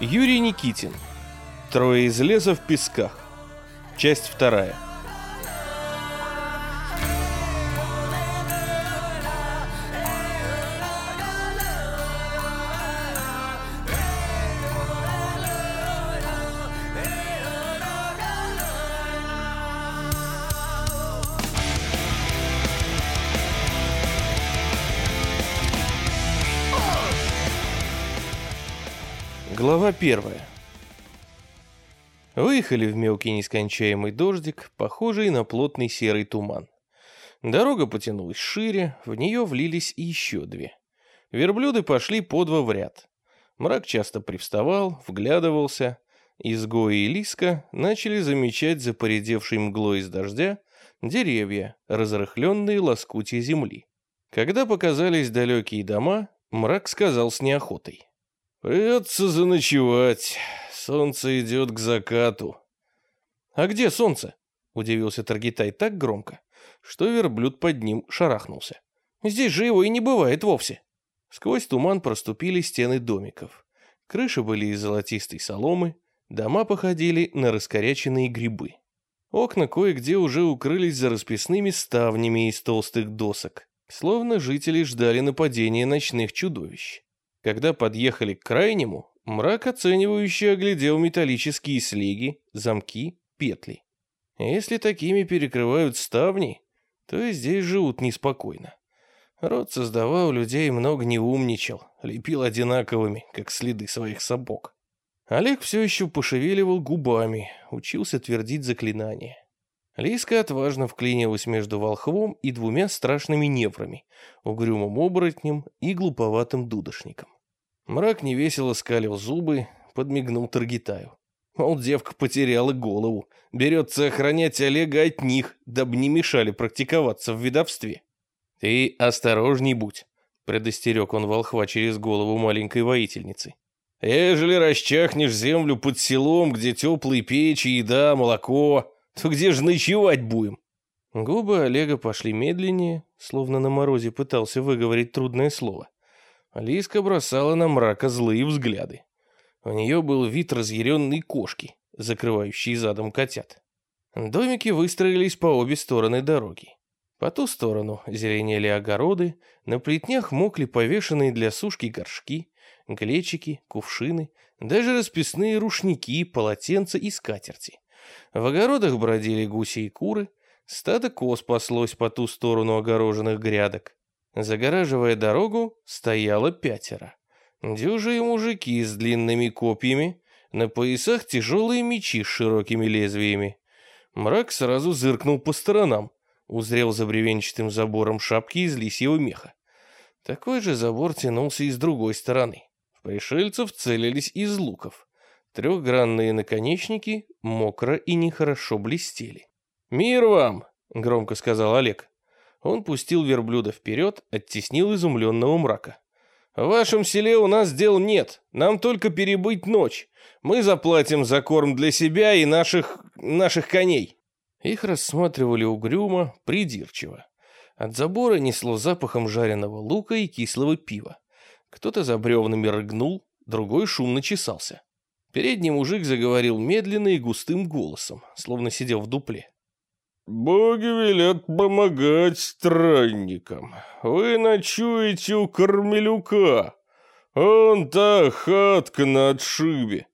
Юрий Никитин. Трое из леса в песках. Часть вторая. Первая. Выехали в мелкий нескончаемый дождик, похожий на плотный серый туман. Дорога потянулась шире, в нее влились еще две. Верблюды пошли по два в ряд. Мрак часто привставал, вглядывался. Изгои и Лиска начали замечать за поредевшей мглой из дождя деревья, разрыхленные лоскутья земли. Когда показались далекие дома, мрак сказал с неохотой. «Придется заночевать. Солнце идет к закату». «А где солнце?» — удивился Таргитай так громко, что верблюд под ним шарахнулся. «Здесь же его и не бывает вовсе». Сквозь туман проступили стены домиков. Крыши были из золотистой соломы, дома походили на раскоряченные грибы. Окна кое-где уже укрылись за расписными ставнями из толстых досок, словно жители ждали нападения ночных чудовищ. Когда подъехали к крайнему, мрак оценивающе оглядел металлические слеги, замки, петли. Если такими перекрывают ставни, то и здесь живут неспокойно. Род создавал людей много не умничал, лепил одинаковыми, как следы своих сапог. Олег все еще пошевеливал губами, учился твердить заклинания. Лиска отважно вклинилась между волхвом и двумя страшными неврами, угрюмым оборотнем и глуповатым дудошником. Мрак невесело скалил зубы, подмигнул Таргитаю. Мол, девка потеряла голову, берется охранять Олега от них, дабы не мешали практиковаться в видовстве. «Ты осторожней будь», — предостерег он волхва через голову маленькой воительницы. «Ежели расчахнешь землю под селом, где теплые печи, еда, молоко, то где же ночевать будем?» Губы Олега пошли медленнее, словно на морозе пытался выговорить трудное слово. Лиска бросала на мрака злые взгляды. У нее был вид разъяренной кошки, закрывающей задом котят. Домики выстроились по обе стороны дороги. По ту сторону зеленели огороды, на плетнях мокли повешенные для сушки горшки, глечики, кувшины, даже расписные рушники, полотенца и скатерти. В огородах бродили гуси и куры, стадо коз паслось по ту сторону огороженных грядок. Загораживая дорогу, стояло пятеро. Дюжие мужики с длинными копьями, на поясах тяжелые мечи с широкими лезвиями. Мрак сразу зыркнул по сторонам, узрел за бревенчатым забором шапки из лисьего меха. Такой же забор тянулся и с другой стороны. В пришельцев целились из луков. Трехгранные наконечники мокро и нехорошо блестели. «Мир вам!» — громко сказал Олег. Он пустил верблюда вперед, оттеснил изумленного мрака. «В вашем селе у нас дел нет, нам только перебыть ночь. Мы заплатим за корм для себя и наших... наших коней». Их рассматривали угрюмо, придирчиво. От забора несло запахом жареного лука и кислого пива. Кто-то за бревнами рыгнул, другой шумно чесался. Передний мужик заговорил медленно и густым голосом, словно сидел в дупле. «Боги велят помогать странникам. Вы ночуете у Кормелюка. Он та хатка на отшибе.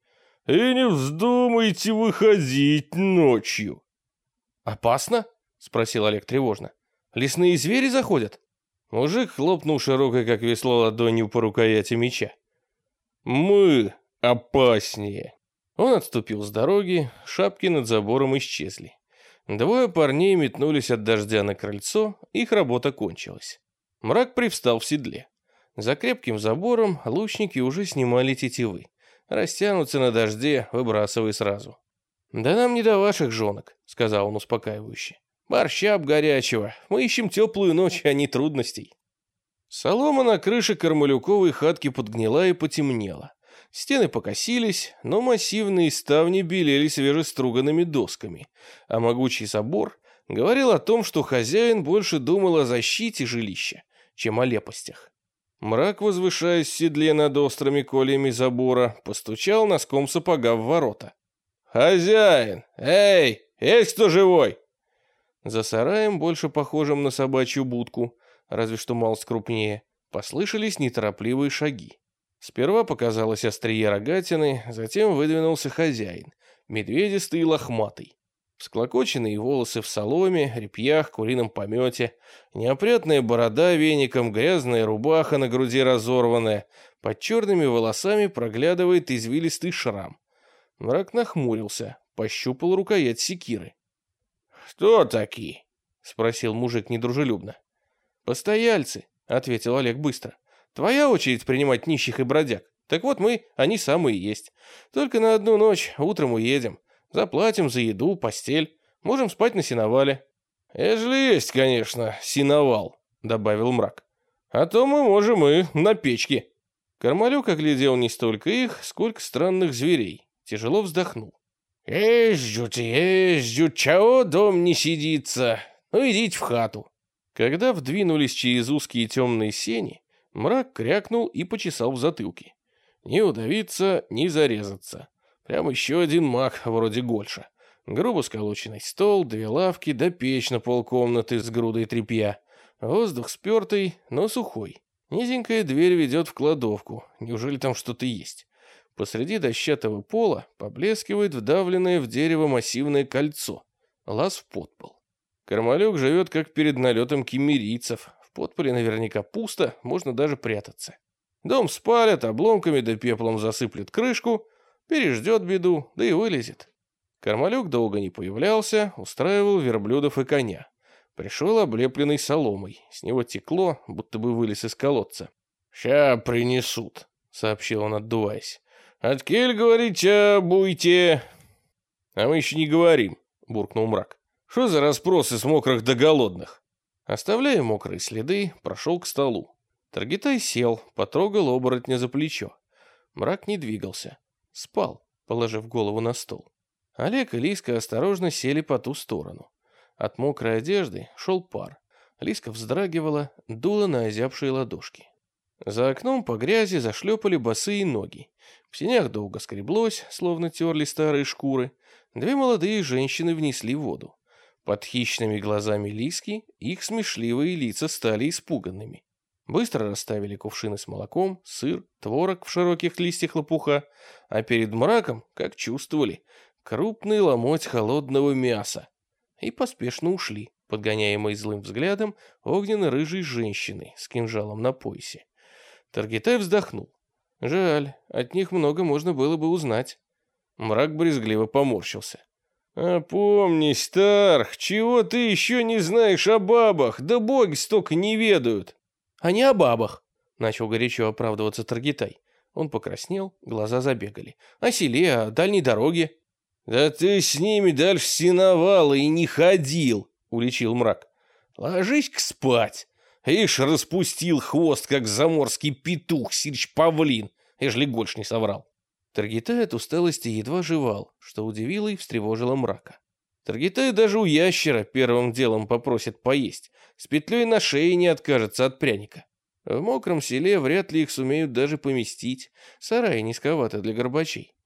И не вздумайте выходить ночью». «Опасно?» — спросил Олег тревожно. «Лесные звери заходят?» Мужик хлопнул широкой, как весло, ладонью по рукояти меча. «Мы опаснее». Он отступил с дороги, шапки над забором исчезли. Двое парней метнулись от дождя на крыльцо, их работа кончилась. Мрак привстал в седле. За крепким забором лучники уже снимали тетивы. Растянутся на дожде, выбрасывай сразу. «Да нам не до ваших жонок», — сказал он успокаивающе. «Борща б горячего. Мы ищем теплую ночь, а не трудностей». Солома на крыше Кармалюковой хатки подгнила и потемнела. Стены покосились, но массивные ставни белели свежеструганными досками, а могучий забор говорил о том, что хозяин больше думал о защите жилища, чем о лепостях. Мрак, возвышаясь в седле над острыми колями забора, постучал носком сапога в ворота. «Хозяин! Эй, есть кто живой?» За сараем, больше похожим на собачью будку, разве что мало скрупнее, послышались неторопливые шаги. Сперва показалось острие рогатины, затем выдвинулся хозяин, медведистый и лохматый. Всклокоченные волосы в соломе, репьях, курином помете, неопрятная борода веником, грязная рубаха на груди разорванная, под черными волосами проглядывает извилистый шрам. Мрак нахмурился, пощупал рукоять секиры. «Кто такие?» — спросил мужик недружелюбно. «Постояльцы», — ответил Олег быстро. «Твоя очередь принимать нищих и бродяг. Так вот мы, они самые есть. Только на одну ночь, утром уедем. Заплатим за еду, постель. Можем спать на сеновале». «Ежели есть, конечно, сеновал», — добавил мрак. «А то мы можем и на печке». Кармалюк оглядел не столько их, сколько странных зверей. Тяжело вздохнул. «Езжут, езжут, чего дом не сидится? Ну, идите в хату». Когда вдвинулись через узкие темные сени, мрак крякнул и почесал в затылке. Не удавиться, не зарезаться. Прям еще один маг вроде Гольша. Грубо сколоченный стол, две лавки, да печь на полкомнаты с грудой тряпья. Воздух спертый, но сухой. Низенькая дверь ведет в кладовку. Неужели там что-то есть? Посреди дощатого пола поблескивает вдавленное в дерево массивное кольцо. Лаз в подпол. Кармалюк живет как перед налетом кемерийцев. Подполе наверняка пусто, можно даже прятаться. Дом спалят, обломками да пеплом засыплет крышку, Переждет беду, да и вылезет. Кармалюк долго не появлялся, устраивал верблюдов и коня. Пришел облепленный соломой. С него текло, будто бы вылез из колодца. «Ща принесут», — сообщил он, отдуваясь. «Откель, говорите, будете?» «А мы еще не говорим», — буркнул мрак. «Что за расспросы с мокрых до голодных?» Оставляя мокрые следы, прошел к столу. Таргитай сел, потрогал оборотня за плечо. Мрак не двигался. Спал, положив голову на стол. Олег и Лиска осторожно сели по ту сторону. От мокрой одежды шел пар. Лиска вздрагивала, дула на озябшие ладошки. За окном по грязи зашлепали босые ноги. В синях долго скреблось, словно терли старые шкуры. Две молодые женщины внесли воду. Под хищными глазами Лиски их смешливые лица стали испуганными. Быстро расставили кувшины с молоком, сыр, творог в широких листьях лопуха, а перед мраком, как чувствовали, крупный ломоть холодного мяса. И поспешно ушли, подгоняемые злым взглядом огненно-рыжей женщины с кинжалом на поясе. Таргитай вздохнул. Жаль, от них много можно было бы узнать. Мрак брезгливо поморщился. «Опомнись, Тарх, чего ты еще не знаешь о бабах? Да боги столько не ведают!» а не о бабах», — начал горячо оправдываться Таргитай. Он покраснел, глаза забегали. «О селе, о дальней дороге». «Да ты с ними дальше синовала и не ходил», — уличил мрак. «Ложись-ка спать. Ишь, распустил хвост, как заморский петух, сирч-павлин, ежели Гольш не соврал». Таргитай от усталости едва жевал, что удивило и встревожило мрака. Таргитай даже у ящера первым делом попросит поесть, с петлей на шее не откажется от пряника. В мокром селе вряд ли их сумеют даже поместить, сараи низковаты для горбачей.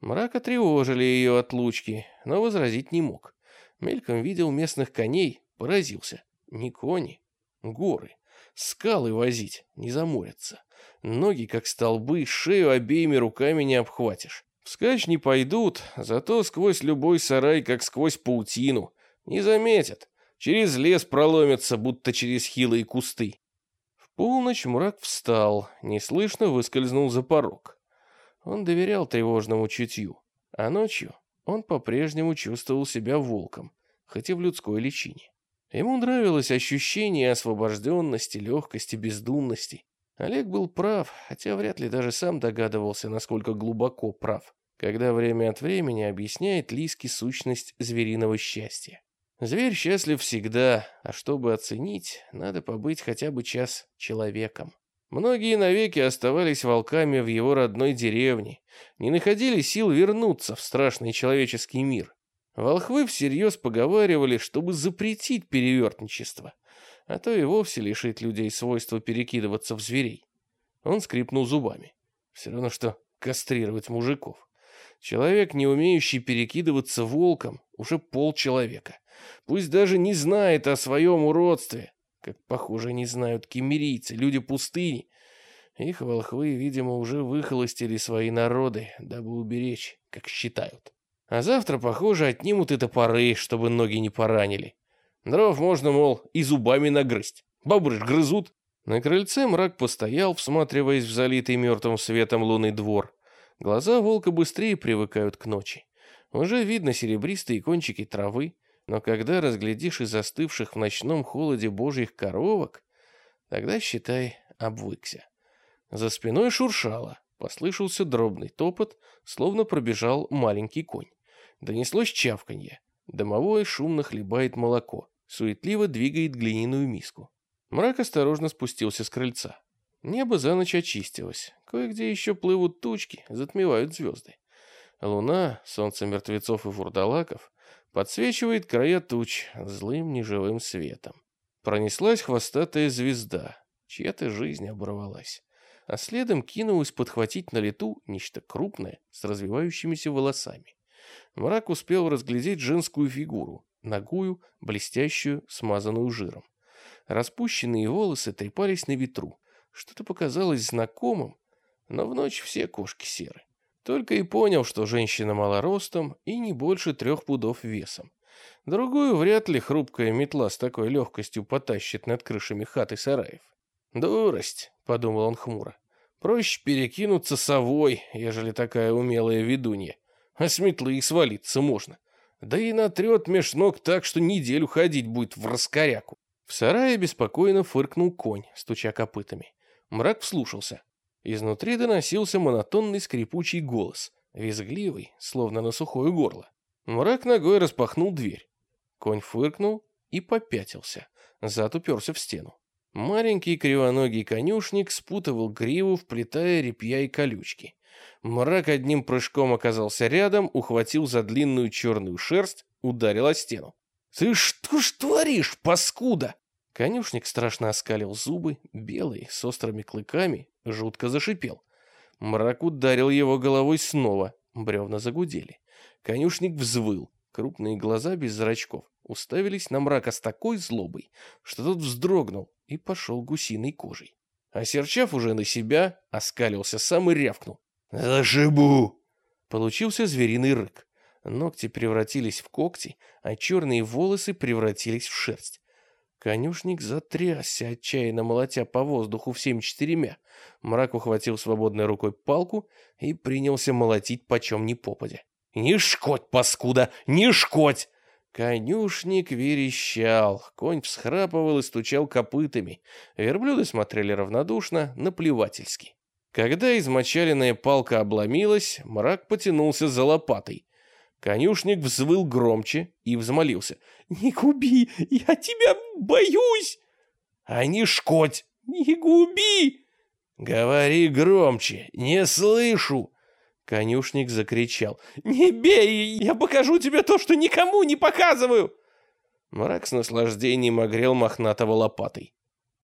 Мрака тревожили ее отлучки, но возразить не мог. Мельком видел местных коней, поразился. Не кони, горы. Скалы возить, не заморятся. Ноги, как столбы, шею обеими руками не обхватишь. Вскачь не пойдут, зато сквозь любой сарай, как сквозь паутину. Не заметят. Через лес проломятся, будто через хилые кусты. В полночь мрак встал, неслышно выскользнул за порог. Он доверял тревожному чутью, а ночью он по-прежнему чувствовал себя волком, хоть и в людской личине. Ему нравилось ощущение освобожденности, легкости, бездумности. Олег был прав, хотя вряд ли даже сам догадывался, насколько глубоко прав, когда время от времени объясняет Лиске сущность звериного счастья. Зверь счастлив всегда, а чтобы оценить, надо побыть хотя бы час человеком. Многие навеки оставались волками в его родной деревне, не находили сил вернуться в страшный человеческий мир. Волхвы всерьез поговаривали, чтобы запретить перевертничество, а то и вовсе лишить людей свойства перекидываться в зверей. Он скрипнул зубами. Все равно, что кастрировать мужиков. Человек, не умеющий перекидываться волком, уже полчеловека. Пусть даже не знает о своем уродстве, как, похоже, не знают кемерийцы, люди пустыни. Их волхвы, видимо, уже выхолостили свои народы, дабы уберечь, как считают. А завтра, похоже, отнимут и топоры, чтобы ноги не поранили. Дров можно, мол, и зубами нагрызть. Бобры ж грызут. На крыльце мрак постоял, всматриваясь в залитый мертвым светом лунный двор. Глаза волка быстрее привыкают к ночи. Уже видно серебристые кончики травы, но когда разглядишь из застывших в ночном холоде божьих коровок, тогда, считай, обвыкся. За спиной шуршало, послышался дробный топот, словно пробежал маленький конь. Донеслось чавканье. Домовой шумно хлебает молоко, суетливо двигает глиняную миску. Мрак осторожно спустился с крыльца. Небо за ночь очистилось. Кое-где еще плывут тучки, затмевают звезды. Луна, солнце мертвецов и вурдалаков, подсвечивает края туч злым неживым светом. Пронеслась хвостатая звезда, чья-то жизнь оборвалась. А следом кинулась подхватить на лету нечто крупное с развивающимися волосами. Мрак успел разглядеть женскую фигуру, ногую, блестящую, смазанную жиром. Распущенные волосы трепались на ветру, что-то показалось знакомым, но в ночь все кошки серы. Только и понял, что женщина мала ростом и не больше трех пудов весом. Другую вряд ли хрупкая метла с такой легкостью потащит над крышами хат и сараев. «Дурость», — подумал он хмуро. «Проще перекинуться совой, ежели такая умелая ведунья. А с метлы и свалиться можно. Да и натрет меж ног так, что неделю ходить будет в раскоряку». В сарае беспокойно фыркнул конь, стуча копытами. Мрак вслушался. Изнутри доносился монотонный скрипучий голос, визгливый, словно на сухое горло. Мрак ногой распахнул дверь. Конь фыркнул и попятился. Зад уперся в стену. Маленький кривоногий конюшник спутывал гриву, вплетая репья и колючки. Мрак одним прыжком оказался рядом, ухватил за длинную черную шерсть, ударил о стену. «Ты что ж творишь, паскуда?» Конюшник страшно оскалил зубы, белый, с острыми клыками, жутко зашипел. Мрак ударил его головой снова, бревна загудели. Конюшник взвыл, крупные глаза без зрачков уставились на мрака с такой злобой, что тот вздрогнул и пошел гусиной кожей. Осерчав уже на себя, оскалился сам и рявкнул. «Зашибу!» Получился звериный рык. Ногти превратились в когти, а черные волосы превратились в шерсть. Конюшник затрясся, отчаянно молотя по воздуху всеми четырьмя. Мрак ухватил свободной рукой палку и принялся молотить почем ни попадя. «Не шкоть, паскуда, не шкоть!» Конюшник верещал, конь всхрапывал и стучал копытами. Верблюды смотрели равнодушно, наплевательски. Когда измочаленная палка обломилась, мрак потянулся за лопатой. Конюшник взвыл громче и взмолился. «Не губи, я тебя боюсь!» «А не шкоть!» «Не губи!» «Говори громче, не слышу!» Конюшник закричал. «Не бей, я покажу тебе то, что никому не показываю!» Мрак с наслаждением огрел мохнатого лопатой.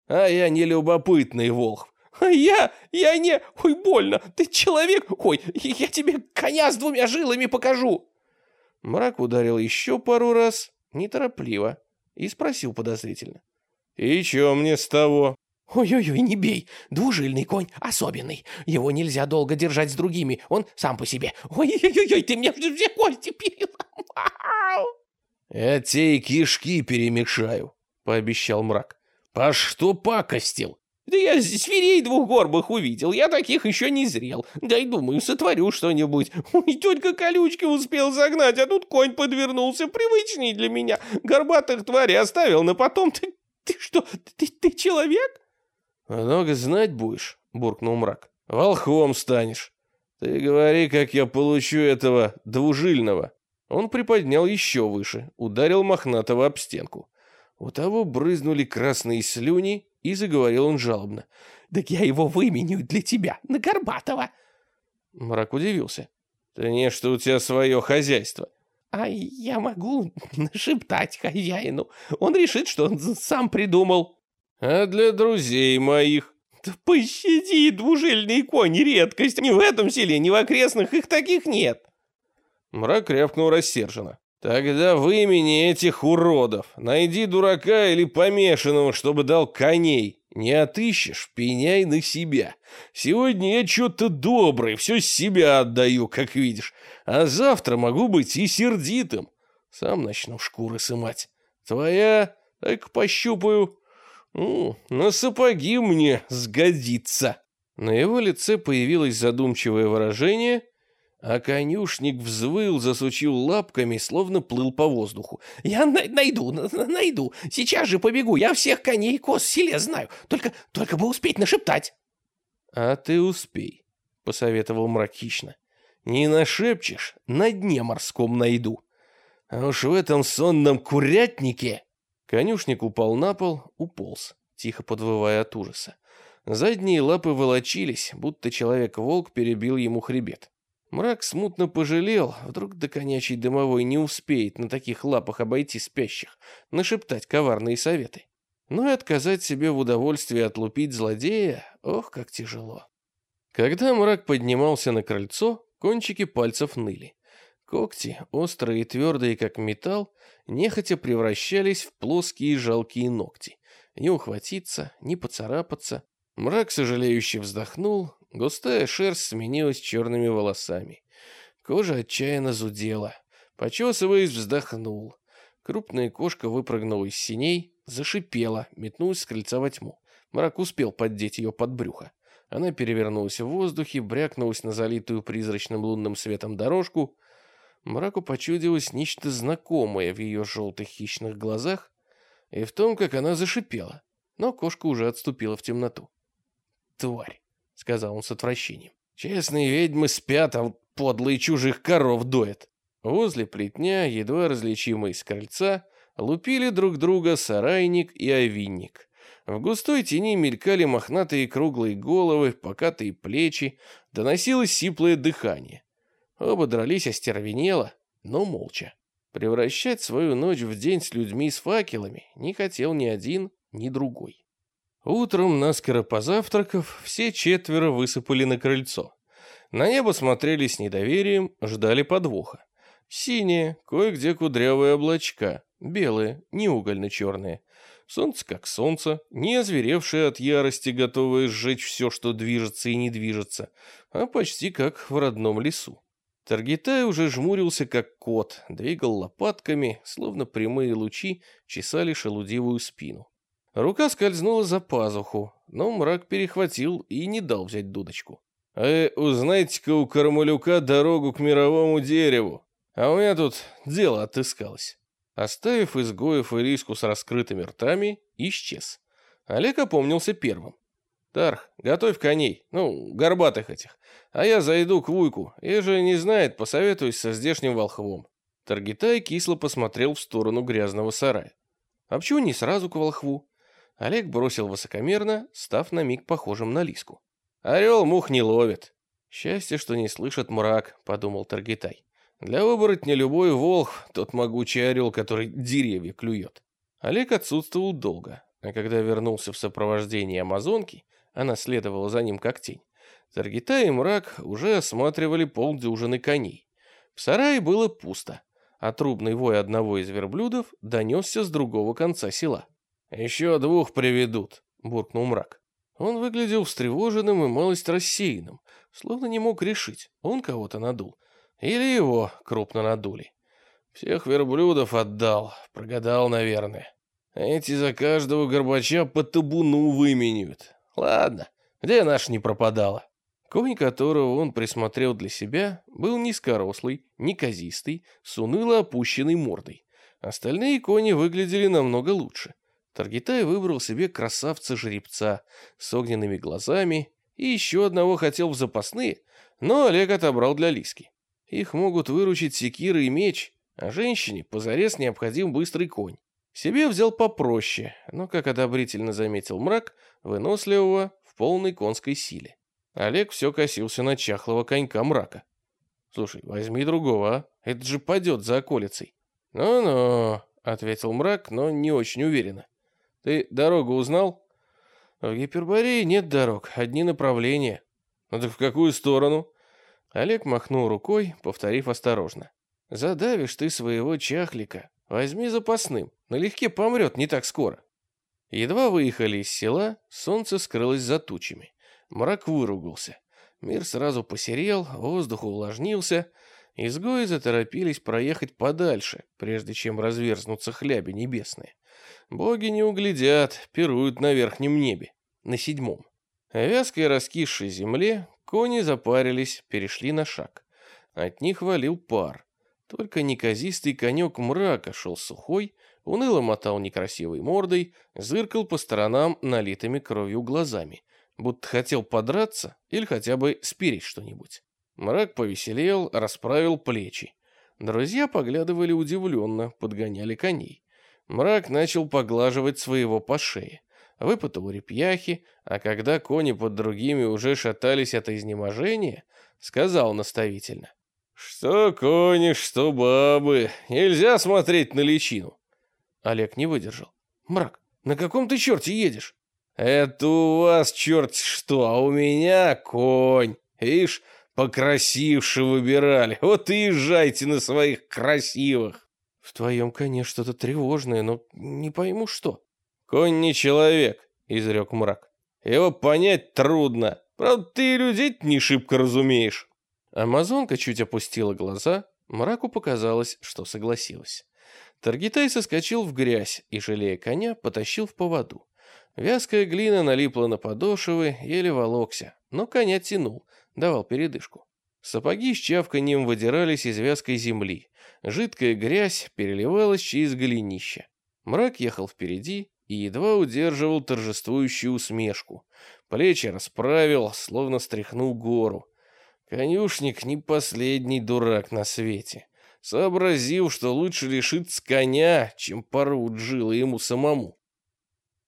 «А я не любопытный волх. А я, я не... Ой, больно, ты человек... Ой, я тебе коня с двумя жилами покажу!» Мрак ударил еще пару раз, неторопливо, и спросил подозрительно. «И чё мне с того?» «Ой-ой-ой, не бей! Двужильный конь особенный. Его нельзя долго держать с другими, он сам по себе. Ой-ой-ой, ты мне все кости переломал!» «Я те и кишки перемешаю», — пообещал мрак. «По что пакостил?» Да я зверей двухгорбых увидел, я таких еще не зрел. Дай, думаю, сотворю что-нибудь. Ой, тетка колючки успел загнать, а тут конь подвернулся, привычней для меня. Горбатых тварей оставил на потом. Ты, ты что, ты, ты человек? Много знать будешь, буркнул мрак. Волхвом станешь. Ты говори, как я получу этого двужильного. Он приподнял еще выше, ударил мохнатого об стенку. У того брызнули красные слюни, и заговорил он жалобно. «Так я его выменю для тебя, на Горбатова!» Мрак удивился. «Да не, что у тебя свое хозяйство». «А я могу нашептать хозяину. Он решит, что он сам придумал». «А для друзей моих?» Да пощади, двужильные кони редкость. Ни в этом селе, ни в окрестных их таких нет. Мрак рявкнул рассерженно. Тогда вымени этих уродов. Найди дурака или помешанного, чтобы дал коней. Не отыщешь, пеняй на себя. Сегодня я что-то добрый, все себя отдаю, как видишь. А завтра могу быть и сердитым. Сам начну шкуры сымать. Твоя, так пощупаю. Ну, на сапоги мне сгодится. На его лице появилось задумчивое выражение, а конюшник взвыл, засучил лапками, словно плыл по воздуху. «Я найду, найду. Сейчас же побегу. Я всех коней и коз в селе знаю. Только, только бы успеть нашептать». «А ты успей», — посоветовал мрак хищно. «Не нашепчешь, на дне морском найду. А уж в этом сонном курятнике...» Конюшник упал на пол, уполз, тихо подвывая от ужаса. Задние лапы волочились, будто человек-волк перебил ему хребет. Мрак смутно пожалел, вдруг до дымовой не успеет на таких лапах обойти спящих, нашептать коварные советы. Но и отказать себе в удовольствии отлупить злодея, ох, как тяжело. Когда мрак поднимался на крыльцо, кончики пальцев ныли. Когти, острые и твердые, как металл, нехотя превращались в плоские жалкие ногти. Не ухватиться, не поцарапаться. Мрак сожалеюще вздохнул, Густая шерсть сменилась черными волосами. Кожа отчаянно зудела. Почесываясь, вздохнул. Крупная кошка выпрыгнула из синей, зашипела, метнулась с крыльца во тьму. Мрак успел поддеть ее под брюхо. Она перевернулась в воздухе, брякнулась на залитую призрачным лунным светом дорожку. Мраку почудилось нечто знакомое в ее желтых хищных глазах и в том, как она зашипела. Но кошка уже отступила в темноту. Тварь сказал он с отвращением. Честные ведьмы спят, а подлые чужих коров доят. Возле плетня, едва различимые из крыльца, лупили друг друга сарайник и овинник. В густой тени мелькали мохнатые круглые головы, покатые плечи, доносилось сиплое дыхание. Оба дрались остервенело, но молча. Превращать свою ночь в день с людьми с факелами не хотел ни один, ни другой. Утром, наскоро позавтракав, все четверо высыпали на крыльцо. На небо смотрели с недоверием, ждали подвоха. Синие, кое-где кудрявые облачка, белые, не угольно-черные. Солнце как солнце, не озверевшее от ярости, готовое сжечь все, что движется и не движется, а почти как в родном лесу. Таргитай уже жмурился, как кот, двигал лопатками, словно прямые лучи чесали шелудивую спину. Рука скользнула за пазуху, но мрак перехватил и не дал взять дудочку. «Э, узнайте-ка у Кармалюка дорогу к мировому дереву, а у меня тут дело отыскалось». Оставив изгоев и риску с раскрытыми ртами, исчез. Олег опомнился первым. «Тарх, готовь коней, ну, горбатых этих, а я зайду к Вуйку, и же не знает, посоветуюсь со здешним волхвом». Таргитай кисло посмотрел в сторону грязного сарая. «А почему не сразу к волхву? Олег бросил высокомерно, став на миг похожим на лиску. «Орел мух не ловит». «Счастье, что не слышит мрак», — подумал Таргитай. «Для оборотня любой волх — тот могучий орел, который деревья клюет». Олег отсутствовал долго, а когда вернулся в сопровождении амазонки, она следовала за ним как тень. Таргитай и мрак уже осматривали полдюжины коней. В сарае было пусто, а трубный вой одного из верблюдов донесся с другого конца села. «Еще двух приведут», — буркнул мрак. Он выглядел встревоженным и малость рассеянным, словно не мог решить, он кого-то надул. Или его крупно надули. Всех верблюдов отдал, прогадал, наверное. Эти за каждого горбача по табуну выменяют. Ладно, где наш не пропадала? Конь, которого он присмотрел для себя, был низкорослый, неказистый, с уныло опущенной мордой. Остальные кони выглядели намного лучше. Таргитай выбрал себе красавца-жеребца с огненными глазами и еще одного хотел в запасные, но Олег отобрал для Лиски. Их могут выручить секира и меч, а женщине позарез необходим быстрый конь. Себе взял попроще, но, как одобрительно заметил мрак, выносливого в полной конской силе. Олег все косился на чахлого конька мрака. «Слушай, возьми другого, а? Это же падет за околицей». «Ну-ну», — ответил мрак, но не очень уверенно. Ты дорогу узнал? В Гиперборее нет дорог, одни направления. Ну так в какую сторону? Олег махнул рукой, повторив осторожно. Задавишь ты своего чахлика, возьми запасным, налегке помрет не так скоро. Едва выехали из села, солнце скрылось за тучами. Мрак выругался. Мир сразу посерел, воздух увлажнился. Изгои заторопились проехать подальше, прежде чем разверзнутся хляби небесные. Боги не углядят, пируют на верхнем небе, на седьмом. В вязкой раскисшей земле кони запарились, перешли на шаг. От них валил пар. Только неказистый конек мрака шел сухой, уныло мотал некрасивой мордой, зыркал по сторонам налитыми кровью глазами, будто хотел подраться или хотя бы спереть что-нибудь. Мрак повеселел, расправил плечи. Друзья поглядывали удивленно, подгоняли коней. Мрак начал поглаживать своего по шее. Выпутал репьяхи, а когда кони под другими уже шатались от изнеможения, сказал наставительно. «Что кони, что бабы, нельзя смотреть на личину. Олег не выдержал. «Мрак, на каком ты черте едешь?» «Это у вас черт что, а у меня конь. Ишь, покрасивше выбирали. Вот и езжайте на своих красивых». «В твоем коне что-то тревожное, но не пойму что». «Конь не человек», — изрек мрак. «Его понять трудно. Правда, ты людей не шибко разумеешь». Амазонка чуть опустила глаза, мраку показалось, что согласилась. Таргитай соскочил в грязь и, жалея коня, потащил в поводу. Вязкая глина налипла на подошвы, еле волокся, но коня тянул, давал передышку. Сапоги с чавканьем выдирались из вязкой земли. Жидкая грязь переливалась через голенища. Мрак ехал впереди и едва удерживал торжествующую усмешку. Плечи расправил, словно стряхнул гору. Конюшник не последний дурак на свете сообразил, что лучше лишиться коня, чем порвут жилы ему самому.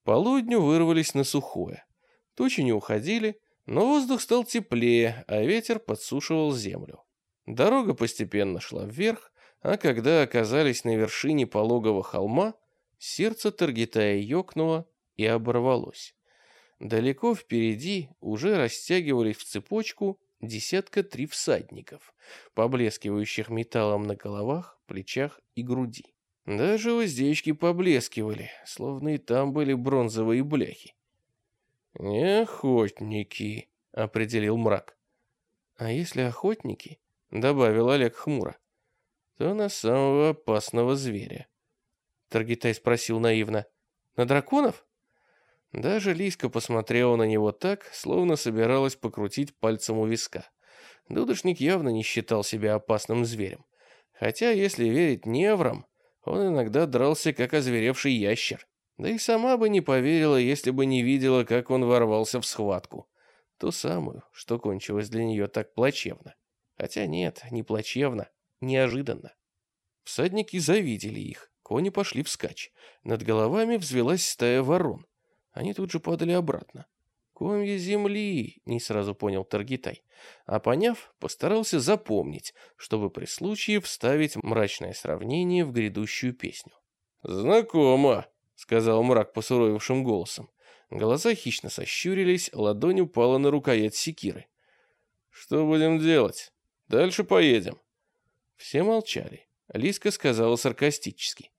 Полудню вырвались на сухое. Тучи не уходили, но воздух стал теплее, а ветер подсушивал землю. Дорога постепенно шла вверх, а когда оказались на вершине пологого холма, сердце Таргитая ёкнуло и оборвалось. Далеко впереди уже растягивались в цепочку десятка три всадников, поблескивающих металлом на головах, плечах и груди. Даже уздечки поблескивали, словно и там были бронзовые бляхи. «Не охотники», — определил мрак. «А если охотники?» — добавил Олег хмуро. «То на самого опасного зверя». Таргитай спросил наивно. «На драконов?» Даже Лиска посмотрела на него так, словно собиралась покрутить пальцем у виска. Дудошник явно не считал себя опасным зверем. Хотя, если верить неврам, он иногда дрался, как озверевший ящер. Да и сама бы не поверила, если бы не видела, как он ворвался в схватку. Ту самую, что кончилось для нее так плачевно. Хотя нет, не плачевно, неожиданно. Всадники завидели их, кони пошли вскачь. Над головами взвелась стая ворон. Они тут же падали обратно. «Комья земли», — не сразу понял Таргитай. А поняв, постарался запомнить, чтобы при случае вставить мрачное сравнение в грядущую песню. «Знакомо», — сказал мрак посуровившим голосом. Глаза хищно сощурились, ладонь упала на рукоять секиры. «Что будем делать? Дальше поедем». Все молчали. Лиска сказала саркастически.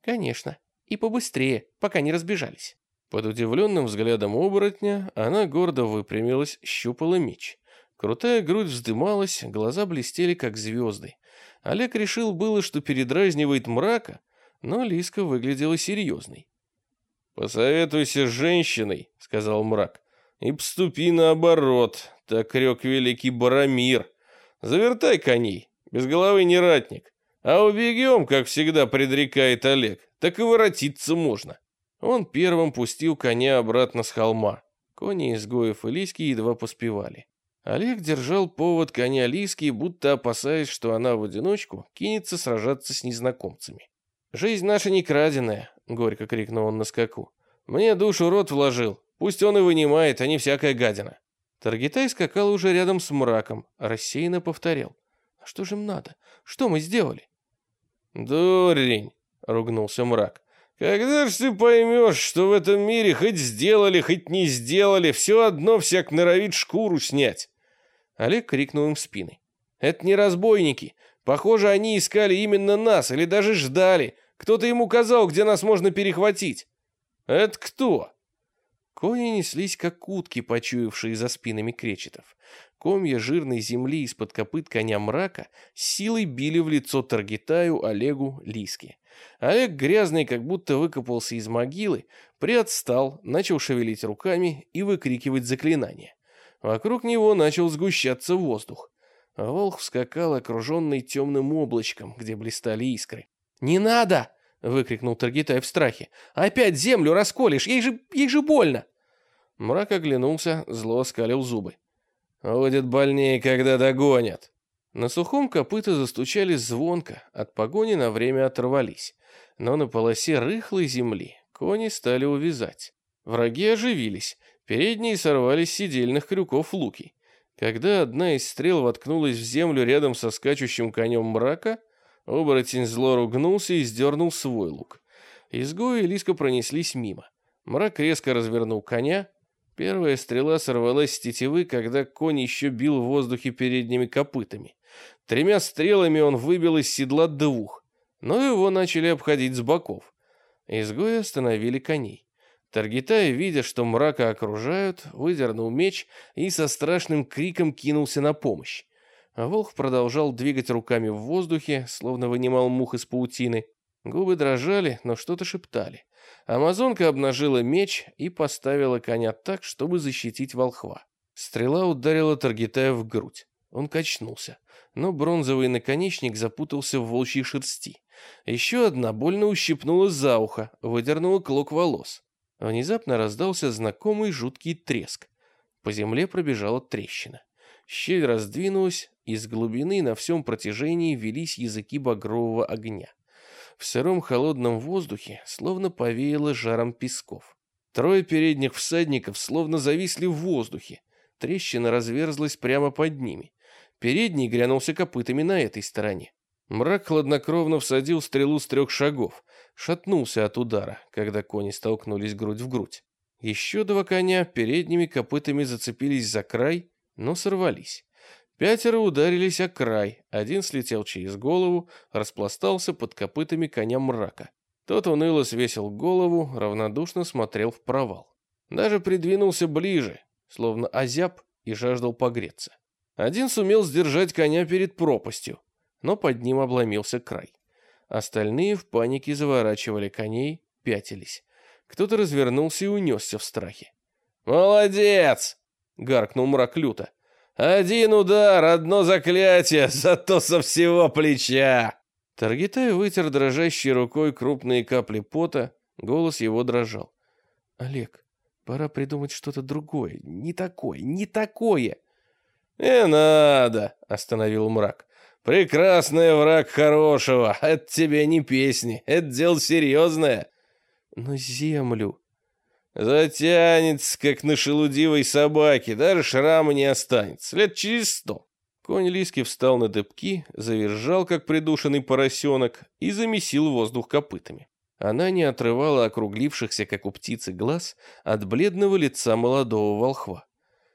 «Конечно. И побыстрее, пока не разбежались». Под удивленным взглядом оборотня она гордо выпрямилась, щупала меч. Крутая грудь вздымалась, глаза блестели, как звезды. Олег решил было, что передразнивает мрака, но Лиска выглядела серьезной. «Посоветуйся с женщиной», — сказал мрак, — «и поступи наоборот, так рек великий Барамир. Завертай коней, без головы не ратник, а убегем, как всегда предрекает Олег, так и воротиться можно». Он первым пустил коня обратно с холма. Кони изгоев и Лиски едва поспевали. Олег держал повод коня Лиски, будто опасаясь, что она в одиночку кинется сражаться с незнакомцами. «Жизнь наша не краденая», — горько крикнул он на скаку. «Мне душу рот вложил. Пусть он и вынимает, а не всякая гадина». Таргитай скакал уже рядом с мраком, рассеянно повторял. «А что же им надо? Что мы сделали?» «Дурень!» — ругнулся мрак. Когда ж ты поймешь, что в этом мире хоть сделали, хоть не сделали, все одно всяк норовит шкуру снять?» Олег крикнул им спины. «Это не разбойники. Похоже, они искали именно нас или даже ждали. Кто-то им указал, где нас можно перехватить». «Это кто?» Кони неслись, как утки, почуявшие за спинами кречетов. Комья жирной земли из-под копыт коня мрака силой били в лицо Таргитаю, Олегу, Лиске. Олег, грязный, как будто выкопался из могилы, приотстал, начал шевелить руками и выкрикивать заклинания. Вокруг него начал сгущаться воздух. Волх скакал, окруженный темным облачком, где блистали искры. «Не надо!» — выкрикнул Таргитай в страхе. «Опять землю расколешь! Ей же, ей же больно!» Мрак оглянулся, зло скалил зубы. «Будет больнее, когда догонят!» На сухом копыта застучали звонко, от погони на время оторвались. Но на полосе рыхлой земли кони стали увязать. Враги оживились, передние сорвались с сидельных крюков луки. Когда одна из стрел воткнулась в землю рядом со скачущим конем мрака, оборотень зло ругнулся и сдернул свой лук. Изгои Лиска пронеслись мимо. Мрак резко развернул коня. Первая стрела сорвалась с тетивы, когда конь еще бил в воздухе передними копытами. Тремя стрелами он выбил из седла двух, но его начали обходить с боков. Изгои остановили коней. Таргитай, видя, что мрака окружают, выдернул меч и со страшным криком кинулся на помощь. А волк продолжал двигать руками в воздухе, словно вынимал мух из паутины. Губы дрожали, но что-то шептали. Амазонка обнажила меч и поставила коня так, чтобы защитить волхва. Стрела ударила Таргитая в грудь. Он качнулся, но бронзовый наконечник запутался в волчьей шерсти. Еще одна больно ущипнула за ухо, выдернула клок волос. Внезапно раздался знакомый жуткий треск. По земле пробежала трещина. Щель раздвинулась, из глубины на всем протяжении велись языки багрового огня. В сыром холодном воздухе словно повеяло жаром песков. Трое передних всадников словно зависли в воздухе. Трещина разверзлась прямо под ними. Передний грянулся копытами на этой стороне. Мрак хладнокровно всадил стрелу с трех шагов, шатнулся от удара, когда кони столкнулись грудь в грудь. Еще два коня передними копытами зацепились за край, но сорвались. Пятеро ударились о край, один слетел через голову, распластался под копытами коня мрака. Тот уныло свесил голову, равнодушно смотрел в провал. Даже придвинулся ближе, словно озяб и жаждал погреться. Один сумел сдержать коня перед пропастью, но под ним обломился край. Остальные в панике заворачивали коней, пятились. Кто-то развернулся и унесся в страхе. «Молодец!» — гаркнул мрак люто. «Один удар, одно заклятие, зато со всего плеча!» Таргитай вытер дрожащей рукой крупные капли пота, голос его дрожал. «Олег, пора придумать что-то другое, не такое, не такое!» «Не надо!» — остановил мрак. Прекрасный враг хорошего. Это тебе не песни. Это дело серьезное. Но землю... Затянется, как на шелудивой собаке. Даже шрама не останется. Лет через сто. Конь Лиски встал на дыбки, завизжал, как придушенный поросенок, и замесил воздух копытами. Она не отрывала округлившихся, как у птицы, глаз от бледного лица молодого волхва.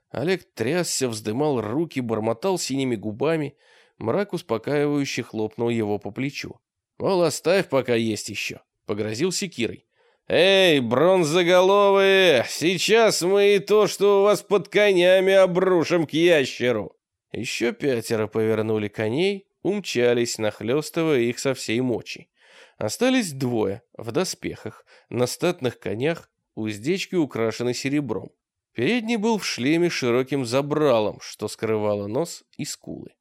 Олег трясся, вздымал руки, бормотал синими губами, Мрак успокаивающе хлопнул его по плечу. «Мол, оставь, пока есть еще», — погрозил секирой. «Эй, бронзоголовые, сейчас мы и то, что у вас под конями обрушим к ящеру!» Еще пятеро повернули коней, умчались, нахлестывая их со всей мочи. Остались двое, в доспехах, на статных конях, уздечки украшены серебром. Передний был в шлеме широким забралом, что скрывало нос и скулы.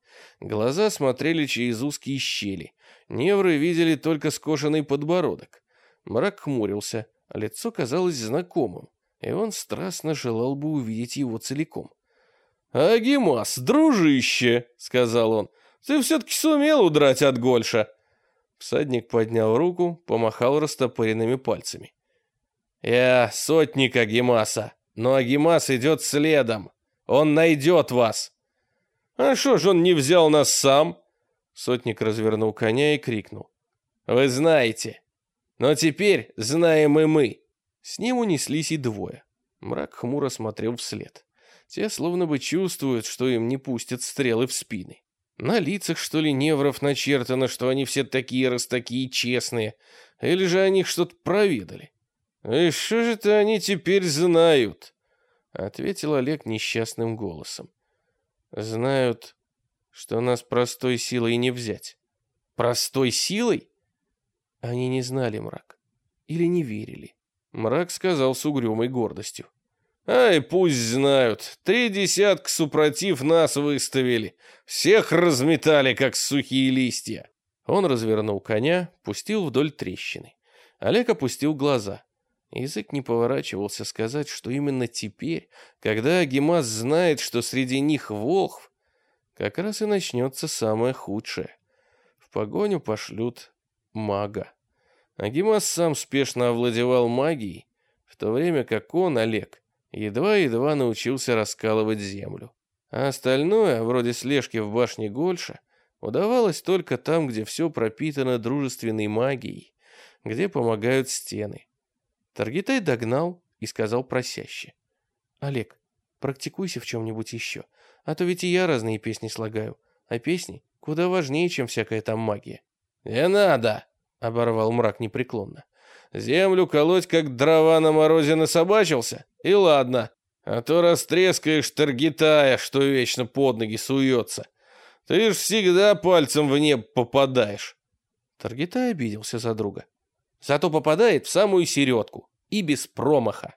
Глаза смотрели через узкие щели. Невры видели только скошенный подбородок. Мрак хмурился, а лицо казалось знакомым, и он страстно желал бы увидеть его целиком. «Агимас, дружище!» — сказал он. «Ты все-таки сумел удрать от Гольша!» Всадник поднял руку, помахал растопыренными пальцами. «Я сотник Агимаса, но Агимас идет следом. Он найдет вас!» «А что ж он не взял нас сам?» Сотник развернул коня и крикнул. «Вы знаете, Но теперь знаем и мы. С ним унеслись и двое. Мрак хмуро смотрел вслед. Те словно бы чувствуют, что им не пустят стрелы в спины. На лицах, что ли, невров начертано, что они все такие раз такие честные. Или же о них что-то проведали. «И что же-то они теперь знают?» Ответил Олег несчастным голосом. «Знают, что нас простой силой не взять». «Простой силой?» Они не знали мрак. Или не верили. Мрак сказал с угрюмой гордостью. Ай, пусть знают. Три десятка супротив нас выставили. Всех разметали, как сухие листья. Он развернул коня, пустил вдоль трещины. Олег опустил глаза. Язык не поворачивался сказать, что именно теперь, когда Агимас знает, что среди них волхв, как раз и начнется самое худшее. В погоню пошлют мага. Агимас сам спешно овладевал магией, в то время как он, Олег, едва-едва научился раскалывать землю. А остальное, вроде слежки в башне Гольша, удавалось только там, где все пропитано дружественной магией, где помогают стены. Таргитай догнал и сказал просяще. «Олег, практикуйся в чем-нибудь еще, а то ведь и я разные песни слагаю, а песни куда важнее, чем всякая там магия». «Не надо!» — оборвал мрак непреклонно. Землю колоть, как дрова на морозе насобачился? И ладно. А то растрескаешь таргетая, что вечно под ноги суется. Ты ж всегда пальцем в небо попадаешь. Таргитай обиделся за друга. Зато попадает в самую середку. И без промаха.